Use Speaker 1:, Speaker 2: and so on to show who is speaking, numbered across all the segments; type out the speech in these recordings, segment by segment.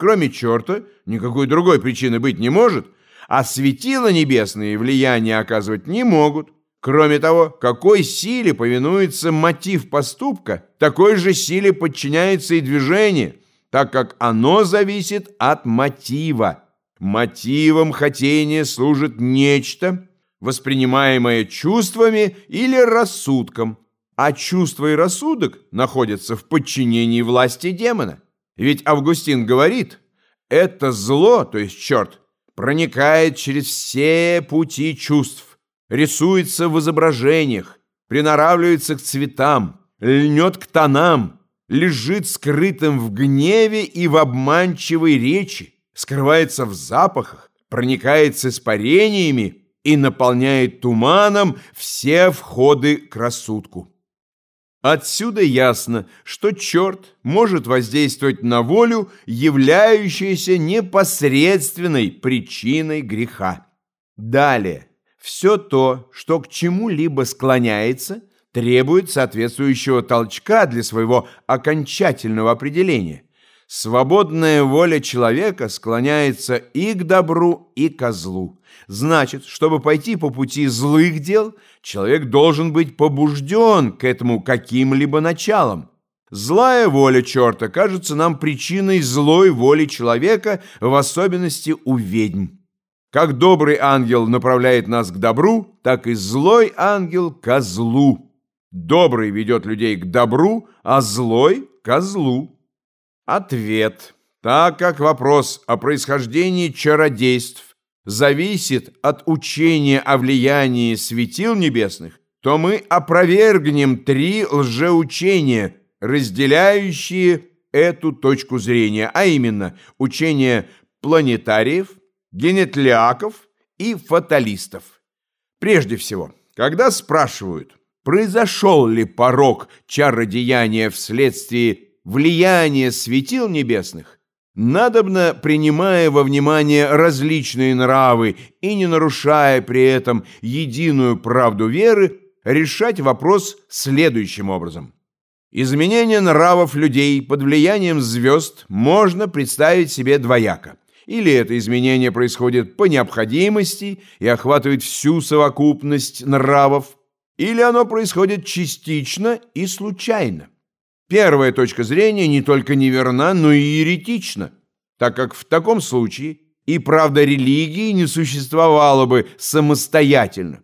Speaker 1: Кроме черта, никакой другой причины быть не может, а светила небесные влияние оказывать не могут. Кроме того, какой силе повинуется мотив поступка, такой же силе подчиняется и движение, так как оно зависит от мотива. Мотивом хотения служит нечто, воспринимаемое чувствами или рассудком, а чувство и рассудок находятся в подчинении власти демона. Ведь Августин говорит, это зло, то есть черт, проникает через все пути чувств, рисуется в изображениях, приноравливается к цветам, льнет к тонам, лежит скрытым в гневе и в обманчивой речи, скрывается в запахах, проникает с испарениями и наполняет туманом все входы к рассудку. Отсюда ясно, что черт может воздействовать на волю, являющуюся непосредственной причиной греха. Далее, все то, что к чему-либо склоняется, требует соответствующего толчка для своего окончательного определения. Свободная воля человека склоняется и к добру, и к злу. Значит, чтобы пойти по пути злых дел, человек должен быть побужден к этому каким-либо началом. Злая воля черта кажется нам причиной злой воли человека, в особенности у ведьм. Как добрый ангел направляет нас к добру, так и злой ангел к злу. Добрый ведет людей к добру, а злой – к злу. Ответ. Так как вопрос о происхождении чародейств зависит от учения о влиянии светил небесных, то мы опровергнем три лжеучения, разделяющие эту точку зрения, а именно учение планетариев, генетлиаков и фаталистов. Прежде всего, когда спрашивают, произошел ли порог чародеяния вследствие влияние светил небесных, надобно, принимая во внимание различные нравы и не нарушая при этом единую правду веры, решать вопрос следующим образом. Изменение нравов людей под влиянием звезд можно представить себе двояко. Или это изменение происходит по необходимости и охватывает всю совокупность нравов, или оно происходит частично и случайно. Первая точка зрения не только неверна, но и еретична, так как в таком случае и правда религии не существовало бы самостоятельно.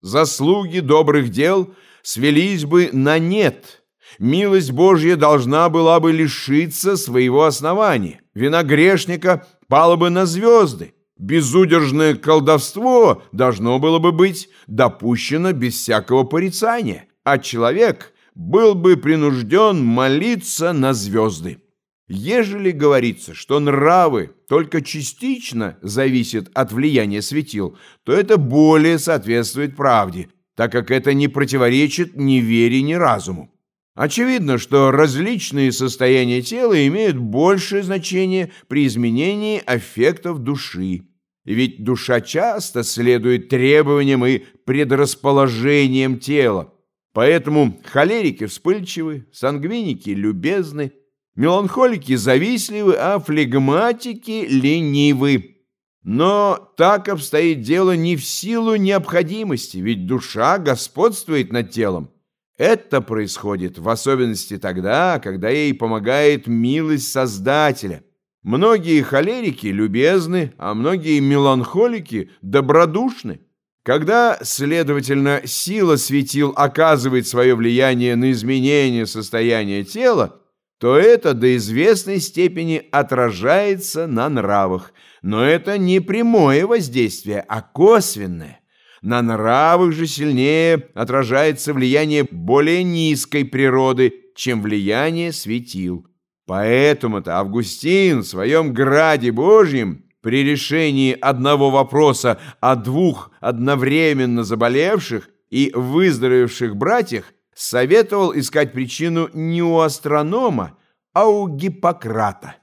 Speaker 1: Заслуги добрых дел свелись бы на нет. Милость Божья должна была бы лишиться своего основания. Вина грешника пала бы на звезды. Безудержное колдовство должно было бы быть допущено без всякого порицания. А человек – был бы принужден молиться на звезды. Ежели говорится, что нравы только частично зависят от влияния светил, то это более соответствует правде, так как это не противоречит ни вере, ни разуму. Очевидно, что различные состояния тела имеют большее значение при изменении аффектов души. Ведь душа часто следует требованиям и предрасположениям тела, Поэтому холерики вспыльчивы, сангвиники любезны, меланхолики завистливы, а флегматики ленивы. Но так обстоит дело не в силу необходимости, ведь душа господствует над телом. Это происходит в особенности тогда, когда ей помогает милость Создателя. Многие холерики любезны, а многие меланхолики добродушны. Когда, следовательно, сила светил оказывает свое влияние на изменение состояния тела, то это до известной степени отражается на нравах. Но это не прямое воздействие, а косвенное. На нравах же сильнее отражается влияние более низкой природы, чем влияние светил. Поэтому-то Августин в своем «Граде Божьем» при решении одного вопроса о двух одновременно заболевших и выздоровевших братьях советовал искать причину не у астронома, а у Гиппократа.